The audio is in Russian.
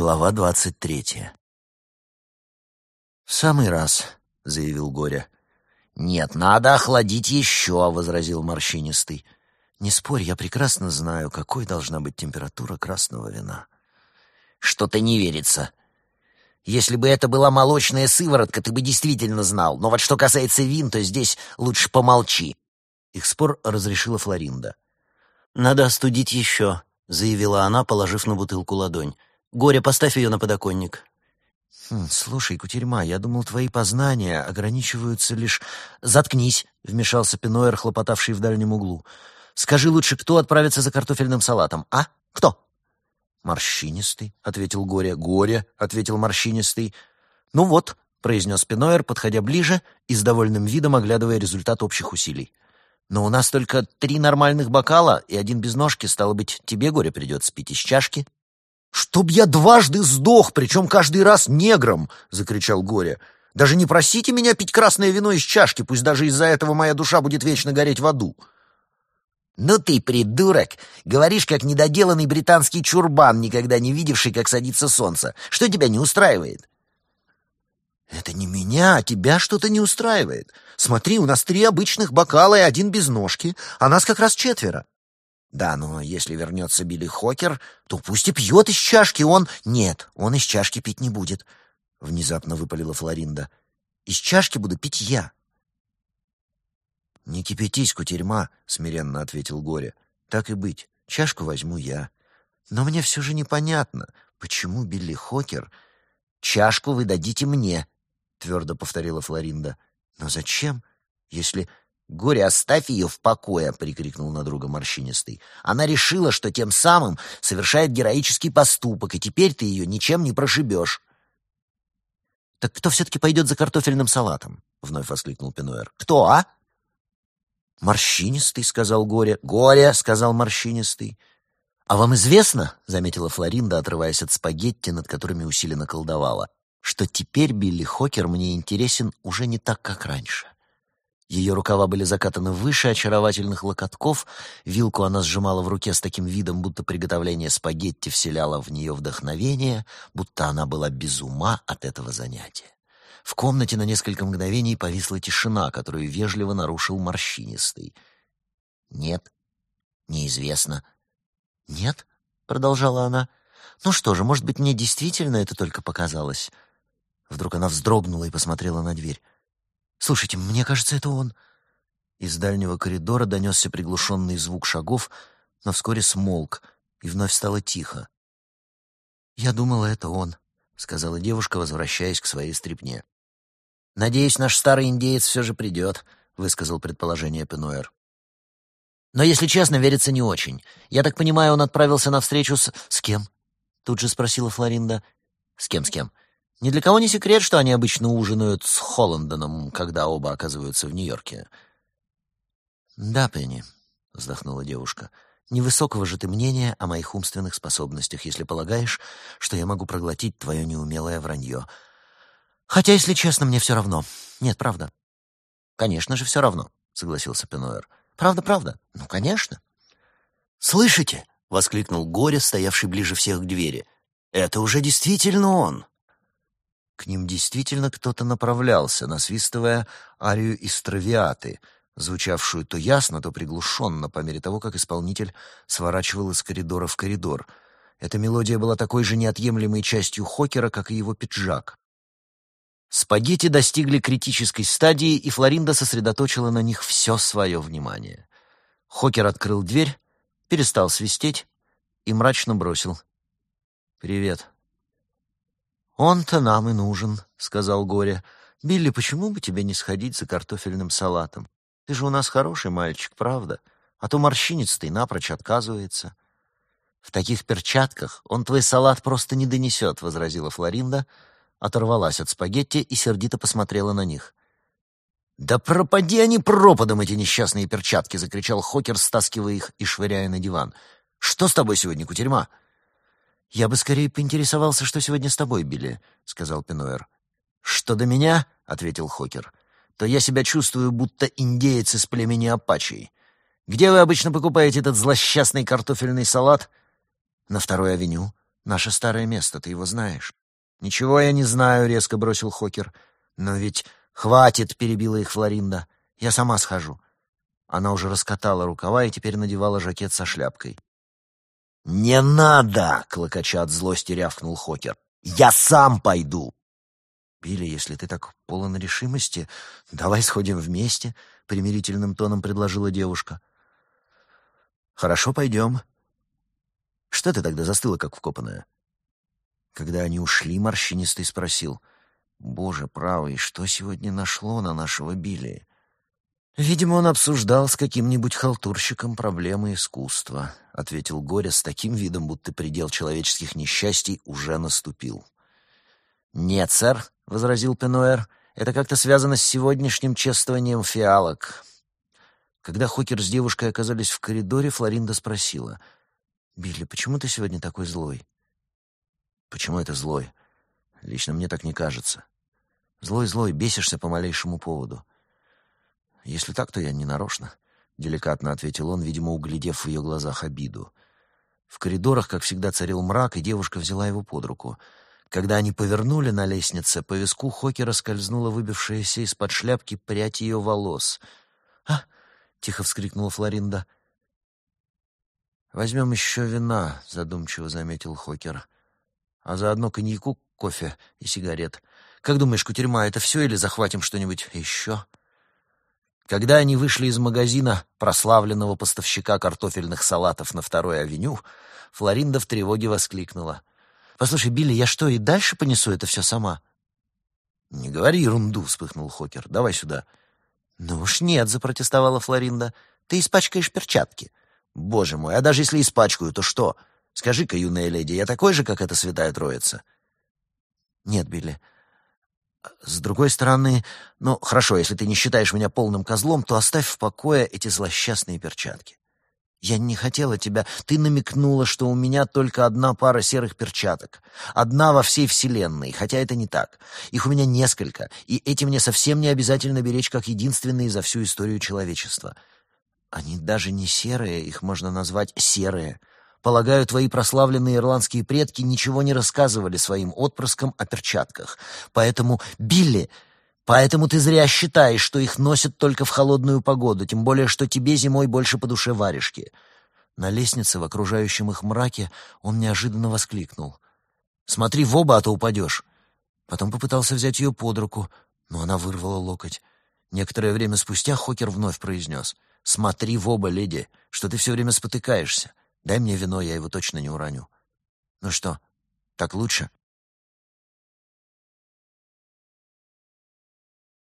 Глава двадцать третья. «В самый раз», — заявил Горя. «Нет, надо охладить еще», — возразил морщинистый. «Не спорь, я прекрасно знаю, какой должна быть температура красного вина». «Что-то не верится. Если бы это была молочная сыворотка, ты бы действительно знал. Но вот что касается вин, то здесь лучше помолчи». Их спор разрешила Флоринда. «Надо остудить еще», — заявила она, положив на бутылку ладонь. «Горе, поставь ее на подоконник». Хм, «Слушай, кутерьма, я думал, твои познания ограничиваются лишь...» «Заткнись», — вмешался Пиноэр, хлопотавший в дальнем углу. «Скажи лучше, кто отправится за картофельным салатом, а? Кто?» «Морщинистый», — ответил Горе. «Горе», — ответил Морщинистый. «Ну вот», — произнес Пиноэр, подходя ближе и с довольным видом оглядывая результат общих усилий. «Но у нас только три нормальных бокала и один без ножки, стало быть, тебе, Горе, придется пить из чашки». «Чтоб я дважды сдох, причем каждый раз негром!» — закричал Горе. «Даже не просите меня пить красное вино из чашки, пусть даже из-за этого моя душа будет вечно гореть в аду». «Ну ты, придурок! Говоришь, как недоделанный британский чурбан, никогда не видевший, как садится солнце. Что тебя не устраивает?» «Это не меня, а тебя что-то не устраивает. Смотри, у нас три обычных бокала и один без ножки, а нас как раз четверо. Да, но если вернется Билли Хокер, то пусть и пьет из чашки, он... Нет, он из чашки пить не будет, — внезапно выпалила Флоринда. Из чашки буду пить я. «Не кипятись, кутерьма», — смиренно ответил Горе. «Так и быть, чашку возьму я. Но мне все же непонятно, почему Билли Хокер...» «Чашку вы дадите мне», — твердо повторила Флоринда. «Но зачем, если «Горе, оставь ее в покое!» — прикрикнул на друга морщинистый. «Она решила, что тем самым совершает героический поступок, и теперь ты ее ничем не прошибешь». «Так кто все-таки пойдет за картофельным салатом?» — вновь воскликнул Пенуэр. «Кто, а?» «Морщинистый», — сказал Горе. «Горе», — сказал морщинистый. «А вам известно, — заметила Флоринда, отрываясь от спагетти, над которыми усиленно колдовала, — что теперь Билли Хокер мне интересен уже не так, как раньше?» Ее рукава были закатаны выше очаровательных локотков, вилку она сжимала в руке с таким видом, будто приготовление спагетти вселяло в нее вдохновение, будто она была без ума от этого занятия. В комнате на несколько мгновений повисла тишина, которую вежливо нарушил морщинистый. «Нет, неизвестно». «Нет?» — продолжала она. «Ну что же, может быть, мне действительно это только показалось?» Вдруг она вздрогнула и посмотрела на дверь. Слушайте, мне кажется, это он. Из дальнего коридора донесся приглушенный звук шагов, но вскоре смолк, и вновь стало тихо. «Я думала, это он», — сказала девушка, возвращаясь к своей стрипне. «Надеюсь, наш старый индеец все же придет», — высказал предположение Пенуэр. «Но, если честно, верится не очень. Я так понимаю, он отправился на встречу с... с кем?» — тут же спросила Флоринда. «С кем, с кем?» Ни для кого не секрет, что они обычно ужинают с Холландоном, когда оба оказываются в Нью-Йорке. «Да, Пенни», — вздохнула девушка, — «невысокого же ты мнения о моих умственных способностях, если полагаешь, что я могу проглотить твое неумелое вранье. Хотя, если честно, мне все равно. Нет, правда». «Конечно же, все равно», — согласился Пенуэр. «Правда, правда? Ну, конечно». «Слышите?» — воскликнул Горе, стоявший ближе всех к двери. «Это уже действительно он!» К ним действительно кто-то направлялся, насвистывая арию из травиаты, звучавшую то ясно, то приглушенно, по мере того, как исполнитель сворачивал из коридора в коридор. Эта мелодия была такой же неотъемлемой частью Хокера, как и его пиджак. Спагетти достигли критической стадии, и Флоринда сосредоточила на них все свое внимание. Хокер открыл дверь, перестал свистеть и мрачно бросил. «Привет». «Он-то нам и нужен», — сказал Горя. «Билли, почему бы тебе не сходить за картофельным салатом? Ты же у нас хороший мальчик, правда? А то морщинистый напрочь отказывается». «В таких перчатках он твой салат просто не донесет», — возразила Флоринда, оторвалась от спагетти и сердито посмотрела на них. «Да пропади они пропадом, эти несчастные перчатки!» — закричал Хокер, стаскивая их и швыряя на диван. «Что с тобой сегодня, кутерьма?» «Я бы скорее поинтересовался, что сегодня с тобой, Билли», — сказал Пенуэр. «Что до меня?» — ответил Хокер. «То я себя чувствую, будто индеец из племени Апачей. Где вы обычно покупаете этот злосчастный картофельный салат?» «На второй авеню. Наше старое место, ты его знаешь». «Ничего я не знаю», — резко бросил Хокер. «Но ведь хватит», — перебила их Флоринда. «Я сама схожу». Она уже раскатала рукава и теперь надевала жакет со шляпкой. «Не надо!» — клокоча от злости рявкнул Хокер. «Я сам пойду!» «Билли, если ты так полон решимости, давай сходим вместе», — примирительным тоном предложила девушка. «Хорошо, пойдем». «Что ты тогда застыла, как вкопанная?» Когда они ушли, морщинистый спросил. «Боже правый, что сегодня нашло на нашего Билли?» «Видимо, он обсуждал с каким-нибудь халтурщиком проблемы искусства», — ответил Горя с таким видом, будто предел человеческих несчастий уже наступил. «Нет, сэр», — возразил Пенуэр, — «это как-то связано с сегодняшним чествованием фиалок». Когда Хокер с девушкой оказались в коридоре, Флоринда спросила, «Билли, почему ты сегодня такой злой?» «Почему это злой? Лично мне так не кажется. Злой-злой, бесишься по малейшему поводу». «Если так, то я не нарочно», — деликатно ответил он, видимо, углядев в ее глазах обиду. В коридорах, как всегда, царил мрак, и девушка взяла его под руку — когда они повернули на лестнице, по виску Хокера скользнула выбившаяся из-под шляпки прядь ее волос. «А!» — тихо вскрикнула Флоринда. «Возьмем еще вина», — задумчиво заметил Хокер. «А заодно коньяку, кофе и сигарет. Как думаешь, кутерьма — это все или захватим что-нибудь еще?» Когда они вышли из магазина прославленного поставщика картофельных салатов на Второй авеню, Флоринда в тревоге воскликнула. «Послушай, Билли, я что, и дальше понесу это все сама?» «Не говори ерунду», — вспыхнул Хокер. «Давай сюда». «Ну уж нет», — запротестовала Флоринда. «Ты испачкаешь перчатки». «Боже мой, а даже если испачкаю, то что? Скажи-ка, юная леди, я такой же, как эта святая троица?» «Нет, Билли. С другой стороны, ну, хорошо, если ты не считаешь меня полным козлом, то оставь в покое эти злосчастные перчатки. «Я не хотела тебя. Ты намекнула, что у меня только одна пара серых перчаток. Одна во всей вселенной, хотя это не так. Их у меня несколько, и эти мне совсем не обязательно беречь как единственные за всю историю человечества. Они даже не серые, их можно назвать серые. Полагаю, твои прославленные ирландские предки ничего не рассказывали своим отпрыскам о перчатках. Поэтому, Билли, Поэтому ты зря считаешь, что их носят только в холодную погоду, тем более, что тебе зимой больше по душе варежки». На лестнице, в окружающем их мраке, он неожиданно воскликнул. «Смотри в оба, а то упадешь». Потом попытался взять ее под руку, но она вырвала локоть. Некоторое время спустя Хокер вновь произнес. «Смотри в оба, леди, что ты все время спотыкаешься. Дай мне вино, я его точно не уроню». «Ну что, так лучше?»